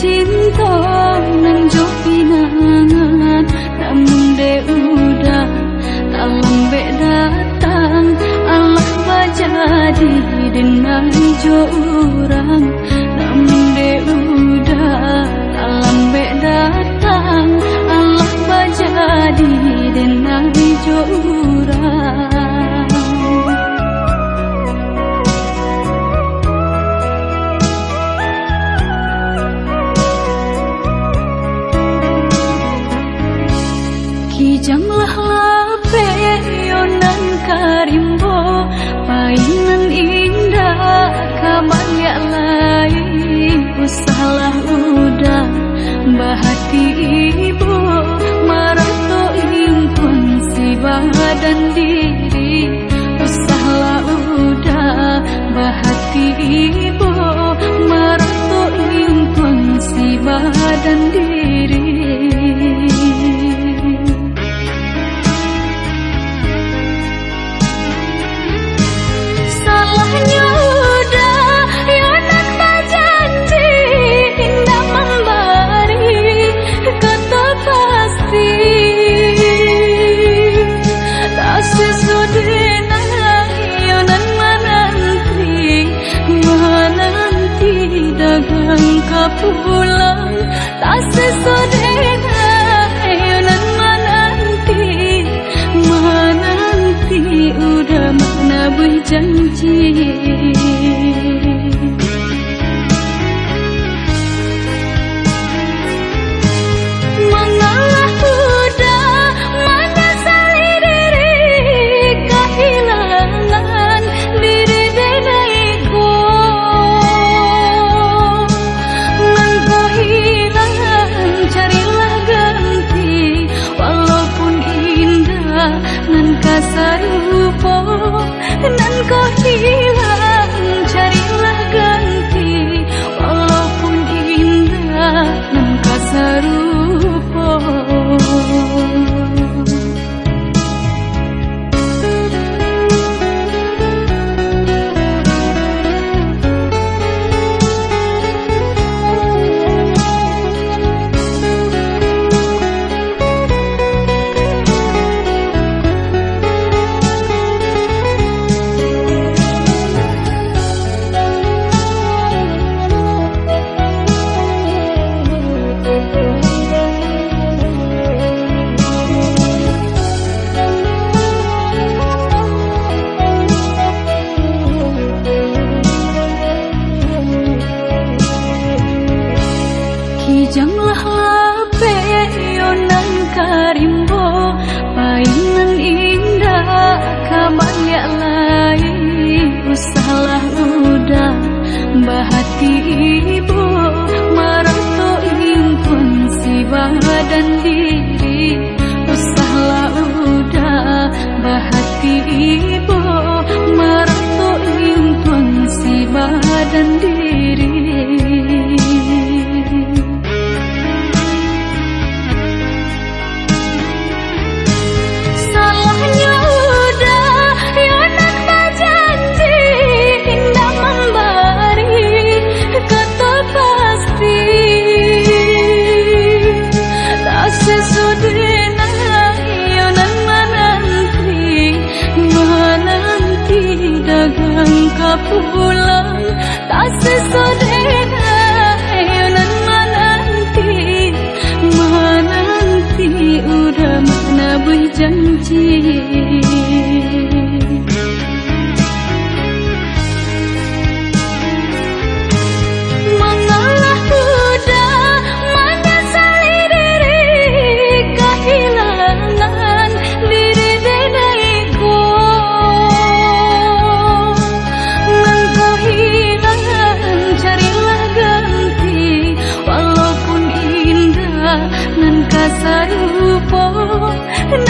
cinta nang jo pinangan namun de udah tak lambe datang Allah bajadi dengan jo orang namun de udah tak lambe datang Allah bajadi dengan jo orang diri. Usahlah udah bahati pulang tak sesodena ayonan menanti menanti udah makna berjanji. Sarupo nan kau hilang pulang tak sesodena menanti udah mana berjanji sarupo nan ko hilang